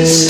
this